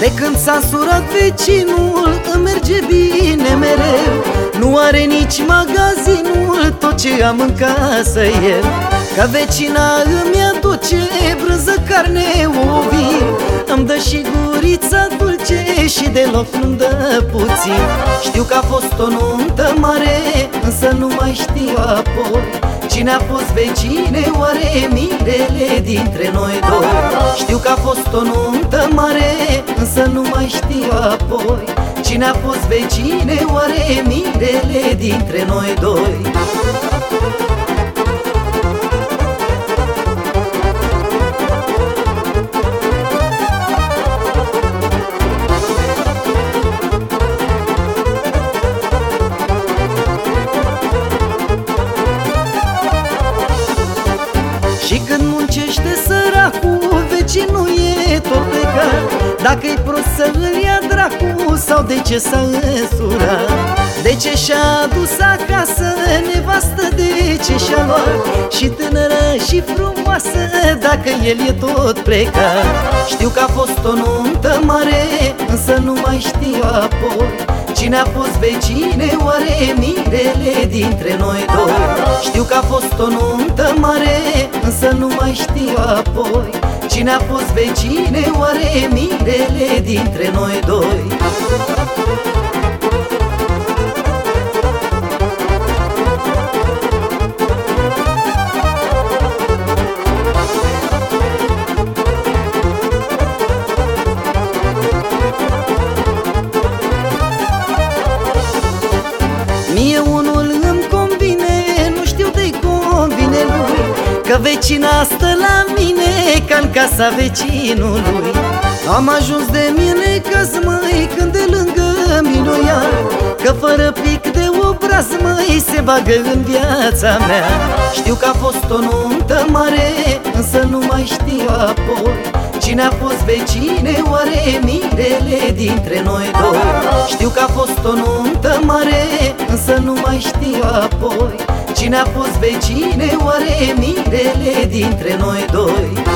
De când s-a surat vecinul Îmi merge bine mereu. Nu are nici magazinul Tot ce am în casă e Ca vecina îmi aduce Brânză, carne, ovin Îmi dă și gurița dulce Și deloc nu-mi dă puțin Știu că a fost o nuntă mare Însă nu mai știu apoi Cine a fost vecine, oare mirele dintre noi doi? Știu că a fost o nuntă mare, însă nu mai știu apoi Cine a fost vecine, oare mirele dintre noi doi? Dacă-i prost să îl ia dracu sau de ce s-a însurat? De ce și-a adus acasă nevastă, de ce și-a luat Și tânără și frumoasă, dacă el e tot plecat? Știu că a fost o nuntă mare, însă nu mai știu apoi. Cine a fost vecine, oare mirele dintre noi doi? Știu că a fost o nuntă mare, însă nu mai știu apoi Cine a fost vecine, oare mirele dintre noi doi? Mie Că vecina stă la mine ca în casa vecinului. Am ajuns de mine că măi când de lângă mine ea Că fără pic de obraz măi se bagă în viața mea. Știu că a fost o nuntă mare, însă nu mai știu apoi. Cine a fost vecine, oare mirele dintre noi doi? Știu că a fost o nuntă mare, însă nu mai știu apoi Cine a fost vecine, oare mirele dintre noi doi?